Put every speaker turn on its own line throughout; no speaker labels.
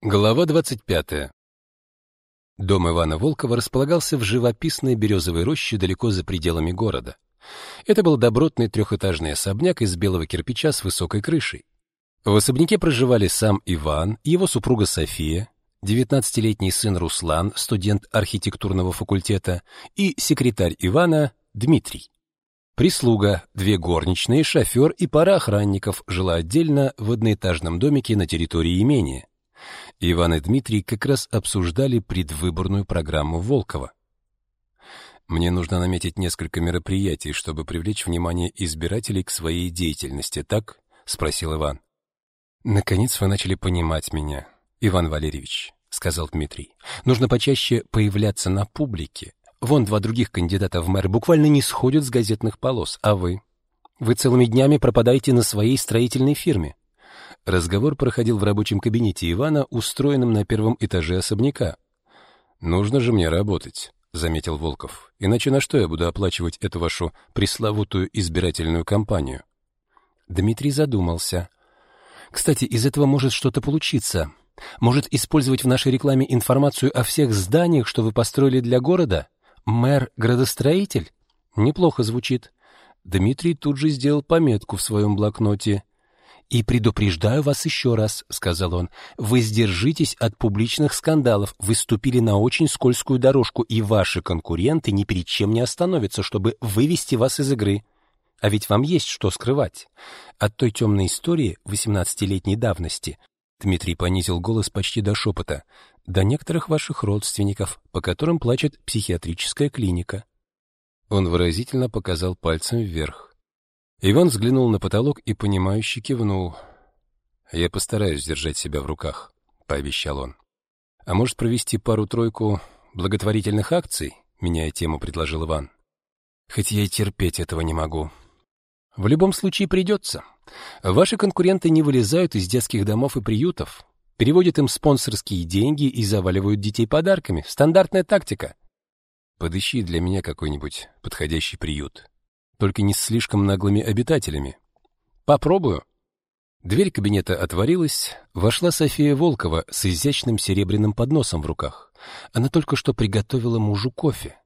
Глава 25. Дом Ивана Волкова располагался в живописной березовой роще далеко за пределами города. Это был добротный трехэтажный особняк из белого кирпича с высокой крышей. В особняке проживали сам Иван, его супруга София, 19-летний сын Руслан, студент архитектурного факультета, и секретарь Ивана Дмитрий. Прислуга, две горничные, шофер и пара охранников жила отдельно в одноэтажном домике на территории имения. Иван и Дмитрий как раз обсуждали предвыборную программу Волкова. Мне нужно наметить несколько мероприятий, чтобы привлечь внимание избирателей к своей деятельности, так? спросил Иван. Наконец вы начали понимать меня, Иван Валерьевич, сказал Дмитрий. Нужно почаще появляться на публике. Вон два других кандидата в мэр буквально не сходят с газетных полос, а вы? Вы целыми днями пропадаете на своей строительной фирме. Разговор проходил в рабочем кабинете Ивана, устроенном на первом этаже особняка. Нужно же мне работать, заметил Волков. Иначе на что я буду оплачивать эту вашу пресловутую избирательную кампанию? Дмитрий задумался. Кстати, из этого может что-то получиться. Может использовать в нашей рекламе информацию о всех зданиях, что вы построили для города? Мэр-градостроитель? Неплохо звучит. Дмитрий тут же сделал пометку в своем блокноте. «И предупреждаю вас еще раз», — сказал он, — «вы сдержитесь от публичных скандалов, вы ступили на очень скользкую дорожку, и ваши конкуренты ни перед чем не остановятся, чтобы вывести вас из игры. А ведь вам есть что скрывать. От той темной истории восемнадцатилетней давности Дмитрий понизил голос почти до шепота. «До некоторых ваших родственников, по которым плачет психиатрическая клиника». Он выразительно показал пальцем вверх. Иван взглянул на потолок и понимающе кивнул. Я постараюсь держать себя в руках, пообещал он. А может провести пару-тройку благотворительных акций? меняя тему, предложил Иван. Хоть я и терпеть этого не могу. В любом случае придется. Ваши конкуренты не вылезают из детских домов и приютов, переводят им спонсорские деньги и заваливают детей подарками. Стандартная тактика. Подыщи для меня какой-нибудь подходящий приют, только не с слишком наглыми обитателями. Попробую. Дверь кабинета отворилась, вошла София Волкова с изящным серебряным подносом в руках. Она только что приготовила мужу кофе.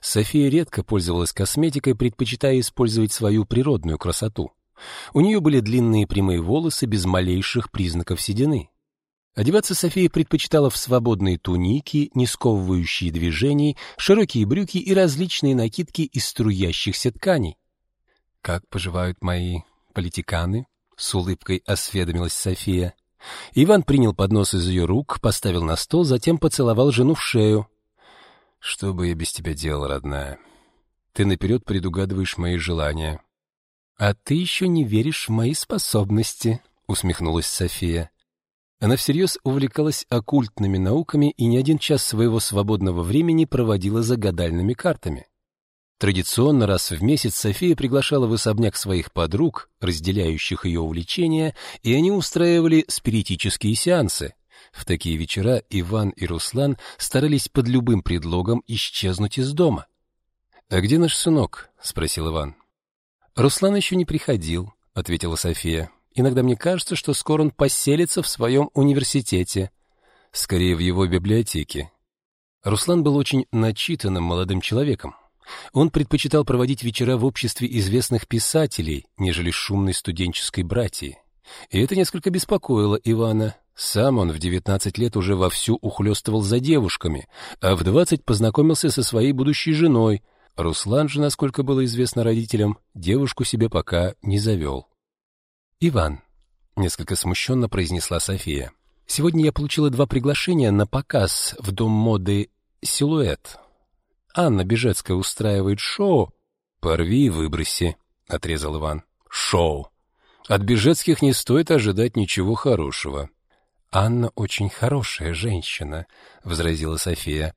София редко пользовалась косметикой, предпочитая использовать свою природную красоту. У нее были длинные прямые волосы без малейших признаков седины. Одеваться София предпочитала в свободные туники, не сковывающие движений, широкие брюки и различные накидки из струящихся тканей. «Как поживают мои политиканы?» — с улыбкой осведомилась София. Иван принял поднос из ее рук, поставил на стол, затем поцеловал жену в шею. «Что бы я без тебя делал, родная? Ты наперед предугадываешь мои желания». «А ты еще не веришь в мои способности», — усмехнулась София. Она всерьез увлекалась оккультными науками и не один час своего свободного времени проводила за гадальными картами. Традиционно раз в месяц София приглашала в особняк своих подруг, разделяющих ее увлечения, и они устраивали спиритические сеансы. В такие вечера Иван и Руслан старались под любым предлогом исчезнуть из дома. «А где наш сынок?» — спросил Иван. «Руслан еще не приходил», — ответила София. Иногда мне кажется, что скоро он поселится в своем университете, скорее в его библиотеке. Руслан был очень начитанным молодым человеком. Он предпочитал проводить вечера в обществе известных писателей, нежели шумной студенческой братьи. И это несколько беспокоило Ивана. Сам он в 19 лет уже вовсю ухлёстывал за девушками, а в 20 познакомился со своей будущей женой. Руслан же, насколько было известно родителям, девушку себе пока не завел. «Иван», — несколько смущенно произнесла София, — «сегодня я получила два приглашения на показ в дом моды «Силуэт». Анна Бежецкая устраивает шоу. «Порви и выброси», — отрезал Иван. «Шоу. От Бежецких не стоит ожидать ничего хорошего». «Анна очень хорошая женщина», — возразила София.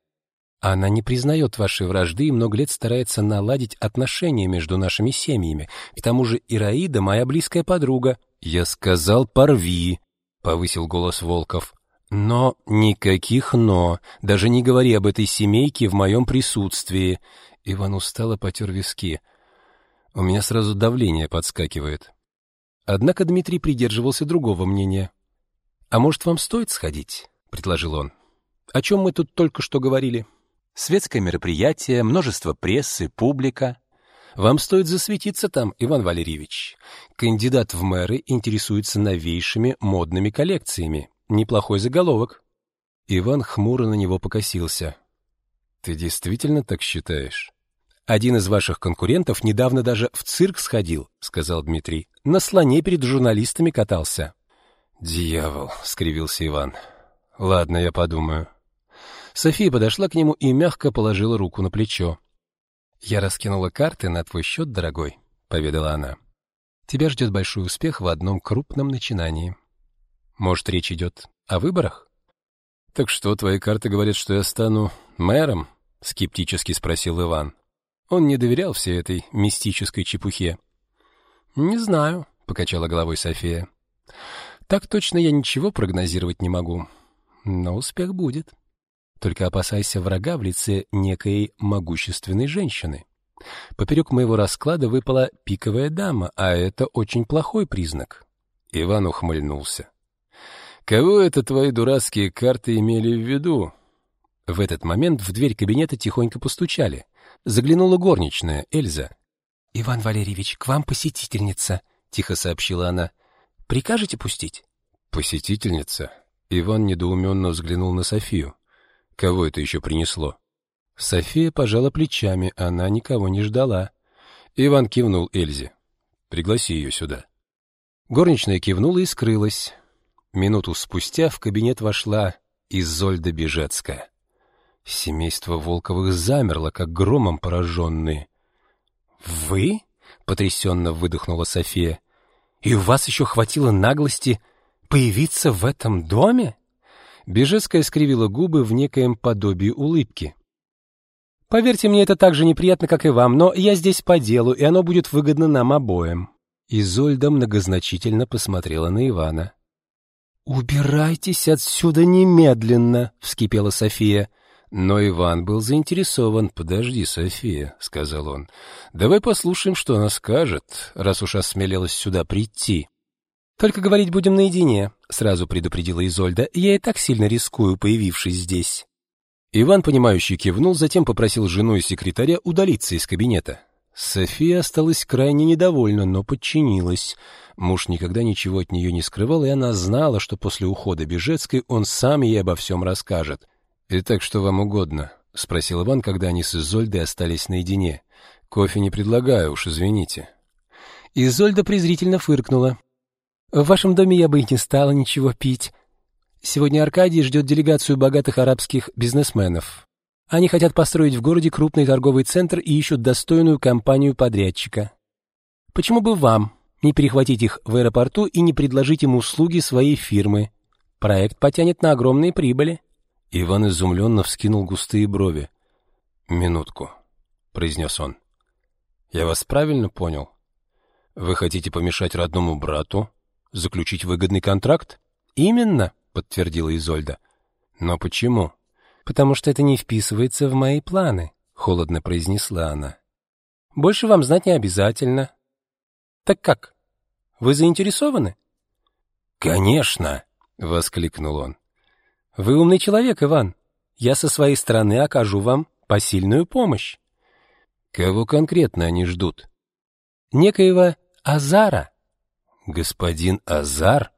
Она не признает вашей вражды и много лет старается наладить отношения между нашими семьями. К тому же Ираида моя близкая подруга. Я сказал, порви, повысил голос Волков. Но никаких но. Даже не говори об этой семейке в моем присутствии. Иван устало потер виски. У меня сразу давление подскакивает. Однако Дмитрий придерживался другого мнения. А может, вам стоит сходить? — предложил он. «О чем мы тут только что говорили? Светское мероприятие, множество прессы, публика. Вам стоит засветиться там, Иван Валерьевич. Кандидат в мэры интересуется новейшими модными коллекциями. Неплохой заголовок». Иван хмуро на него покосился. «Ты действительно так считаешь?» «Один из ваших конкурентов недавно даже в цирк сходил», — сказал Дмитрий. «На слоне перед журналистами катался». «Дьявол», — скривился Иван. «Ладно, я подумаю». София подошла к нему и мягко положила руку на плечо. «Я раскинула карты на твой счет, дорогой», — поведала она. «Тебя ждет большой успех в одном крупном начинании. Может, речь идет о выборах?» «Так что, твои карты говорят, что я стану мэром?» — скептически спросил Иван. Он не доверял всей этой мистической чепухе. «Не знаю», — покачала головой София. «Так точно я ничего прогнозировать не могу. Но успех будет. Только опасайся врага в лице некой могущественной женщины. Поперек моего расклада выпала пиковая дама, а это очень плохой признак». Иван ухмыльнулся. «Кого это твои дурацкие карты имели в виду?» В этот момент в дверь кабинета тихонько постучали — Заглянула горничная, Эльза. «Иван Валерьевич, к вам посетительница», — тихо сообщила она. «Прикажете пустить?» «Посетительница?» Иван недоуменно взглянул на Софию. «Кого это еще принесло?» София пожала плечами, она никого не ждала. Иван кивнул Эльзе. «Пригласи ее сюда». Горничная кивнула и скрылась. Минуту спустя в кабинет вошла Изольда Бежецкая. Семейство Волковых замерло, как громом пораженные. «Вы?» — потрясенно выдохнула София. «И у вас еще хватило наглости появиться в этом доме?» Бежецкая скривила губы в некоем подобии улыбки. «Поверьте мне, это так же неприятно, как и вам, но я здесь по делу, и оно будет выгодно нам обоим». Изольда многозначительно посмотрела на Ивана. «Убирайтесь отсюда немедленно!» — вскипела София. Но Иван был заинтересован. «Подожди, София», — сказал он, — «давай послушаем, что она скажет, раз уж осмелилась сюда прийти». «Только говорить будем наедине», — сразу предупредила Изольда. «Я и так сильно рискую, появившись здесь». Иван, понимающий, кивнул, затем попросил жену и секретаря удалиться из кабинета. София осталась крайне недовольна, но подчинилась. Муж никогда ничего от нее не скрывал, и она знала, что после ухода Бежецкой он сам ей обо всем расскажет. «Итак, что вам угодно?» — спросил Иван, когда они с Изольдой остались наедине. «Кофе не предлагаю, уж извините». Изольда презрительно фыркнула. «В вашем доме я бы и не стала ничего пить. Сегодня Аркадий ждет делегацию богатых арабских бизнесменов. Они хотят построить в городе крупный торговый центр и ищут достойную компанию подрядчика. Почему бы вам не перехватить их в аэропорту и не предложить им услуги своей фирмы? Проект потянет на огромные прибыли». Иван изумленно вскинул густые брови. «Минутку», — произнес он. «Я вас правильно понял? Вы хотите помешать родному брату заключить выгодный контракт?» «Именно», — подтвердила Изольда. «Но почему?» «Потому что это не вписывается в мои планы», — холодно произнесла она. «Больше вам знать не обязательно». «Так как? Вы заинтересованы?» «Конечно!» — воскликнул он. Вы умный человек, Иван. Я со своей стороны окажу вам посильную помощь. Кого конкретно они ждут? Некоего Азара. Господин Азар?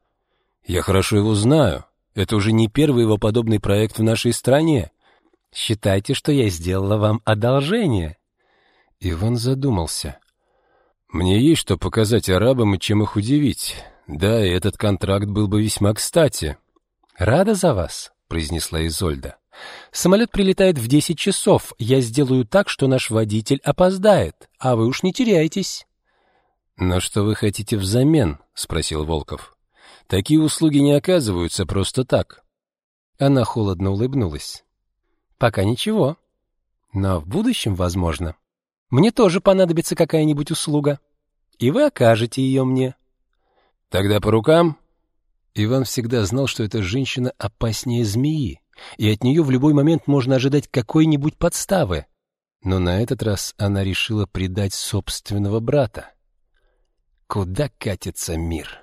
Я хорошо его знаю. Это уже не первый его подобный проект в нашей стране. Считайте, что я сделала вам одолжение. Иван задумался. Мне есть что показать арабам и чем их удивить. Да, и этот контракт был бы весьма кстати. «Рада за вас», — произнесла Изольда. «Самолет прилетает в десять часов. Я сделаю так, что наш водитель опоздает, а вы уж не теряйтесь». «Но что вы хотите взамен?» — спросил Волков. «Такие услуги не оказываются просто так». Она холодно улыбнулась. «Пока ничего. Но в будущем, возможно. Мне тоже понадобится какая-нибудь услуга. И вы окажете ее мне». «Тогда по рукам?» Иван всегда знал, что эта женщина опаснее змеи, и от нее в любой момент можно ожидать какой-нибудь подставы. Но на этот раз она решила предать собственного брата. Куда катится мир?